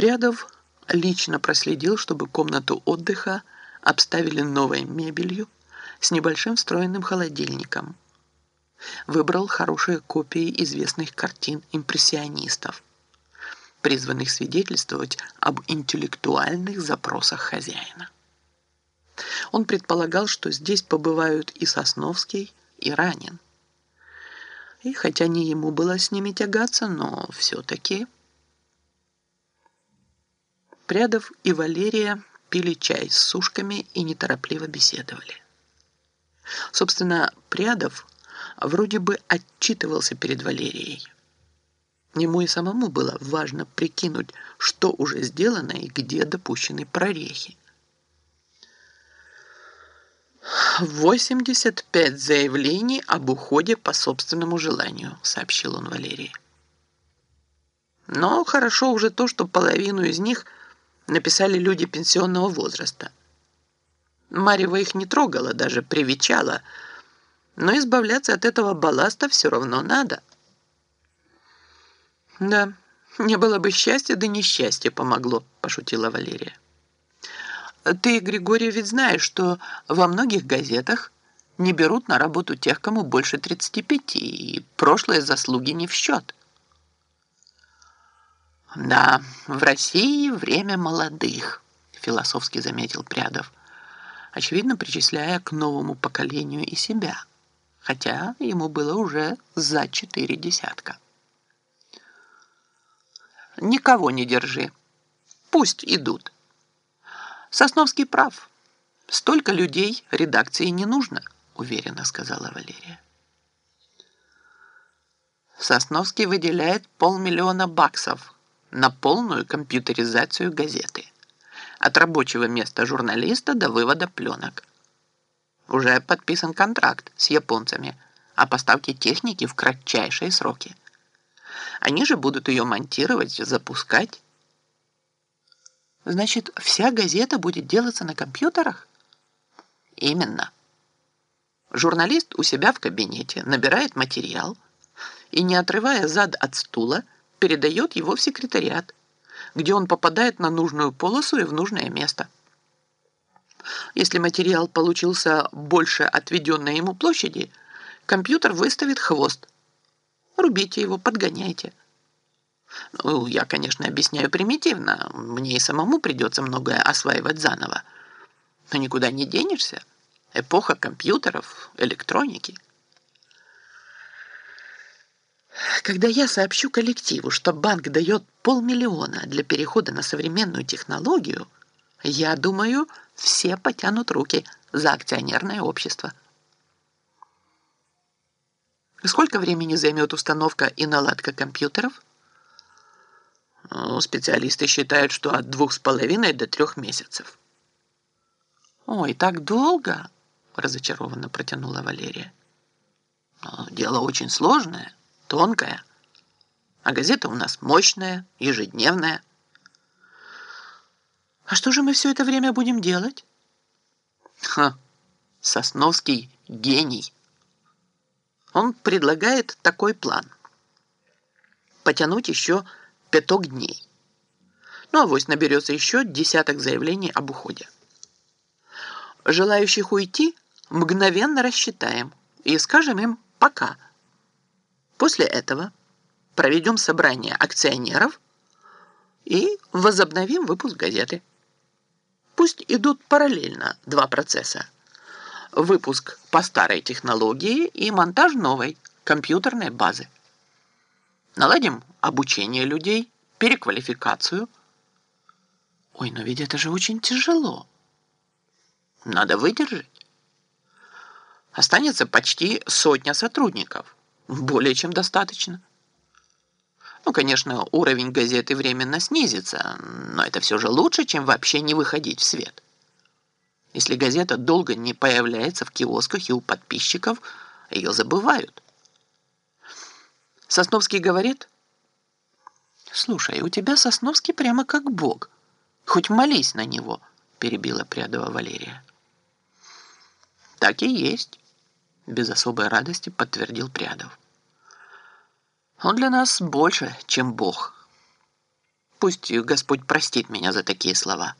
Прядов лично проследил, чтобы комнату отдыха обставили новой мебелью с небольшим встроенным холодильником. Выбрал хорошие копии известных картин импрессионистов, призванных свидетельствовать об интеллектуальных запросах хозяина. Он предполагал, что здесь побывают и Сосновский, и Ранин. И хотя не ему было с ними тягаться, но все-таки... Прядов и Валерия пили чай с сушками и неторопливо беседовали. Собственно, Прядов вроде бы отчитывался перед Валерией. Ему и самому было важно прикинуть, что уже сделано и где допущены прорехи. 85 заявлений об уходе по собственному желанию», — сообщил он Валерии. «Но хорошо уже то, что половину из них написали люди пенсионного возраста. Марьева их не трогала, даже привечала, но избавляться от этого балласта все равно надо». «Да, не было бы счастья, да несчастье помогло», — пошутила Валерия. Ты, Григорий, ведь знаешь, что во многих газетах не берут на работу тех, кому больше 35, и прошлые заслуги не в счет. «Да, в России время молодых», — философски заметил Прядов, очевидно, причисляя к новому поколению и себя, хотя ему было уже за четыре десятка. «Никого не держи. Пусть идут». Сосновский прав. Столько людей редакции не нужно, уверенно сказала Валерия. Сосновский выделяет полмиллиона баксов на полную компьютеризацию газеты. От рабочего места журналиста до вывода пленок. Уже подписан контракт с японцами о поставке техники в кратчайшие сроки. Они же будут ее монтировать, запускать Значит, вся газета будет делаться на компьютерах? Именно. Журналист у себя в кабинете набирает материал и, не отрывая зад от стула, передает его в секретариат, где он попадает на нужную полосу и в нужное место. Если материал получился больше отведенной ему площади, компьютер выставит хвост. Рубите его, подгоняйте. Ну, я, конечно, объясняю примитивно. Мне и самому придется многое осваивать заново. Но никуда не денешься. Эпоха компьютеров, электроники. Когда я сообщу коллективу, что банк дает полмиллиона для перехода на современную технологию, я думаю, все потянут руки за акционерное общество. Сколько времени займет установка и наладка компьютеров? Ну, специалисты считают, что от двух с половиной до трех месяцев. «Ой, так долго?» – разочарованно протянула Валерия. «Дело очень сложное, тонкое, а газета у нас мощная, ежедневная». «А что же мы все это время будем делать?» «Ха, Сосновский гений. Он предлагает такой план. Потянуть еще пяток дней. Ну, а вось наберется еще десяток заявлений об уходе. Желающих уйти мгновенно рассчитаем и скажем им «пока». После этого проведем собрание акционеров и возобновим выпуск газеты. Пусть идут параллельно два процесса. Выпуск по старой технологии и монтаж новой компьютерной базы. Наладим обучение людей, переквалификацию. Ой, но ведь это же очень тяжело. Надо выдержать. Останется почти сотня сотрудников. Более чем достаточно. Ну, конечно, уровень газеты временно снизится, но это все же лучше, чем вообще не выходить в свет. Если газета долго не появляется в киосках и у подписчиков, ее забывают. Сосновский говорит, «Слушай, у тебя Сосновский прямо как бог. Хоть молись на него», — перебила Прядова Валерия. «Так и есть», — без особой радости подтвердил Прядов. «Он для нас больше, чем бог». Пусть Господь простит меня за такие слова.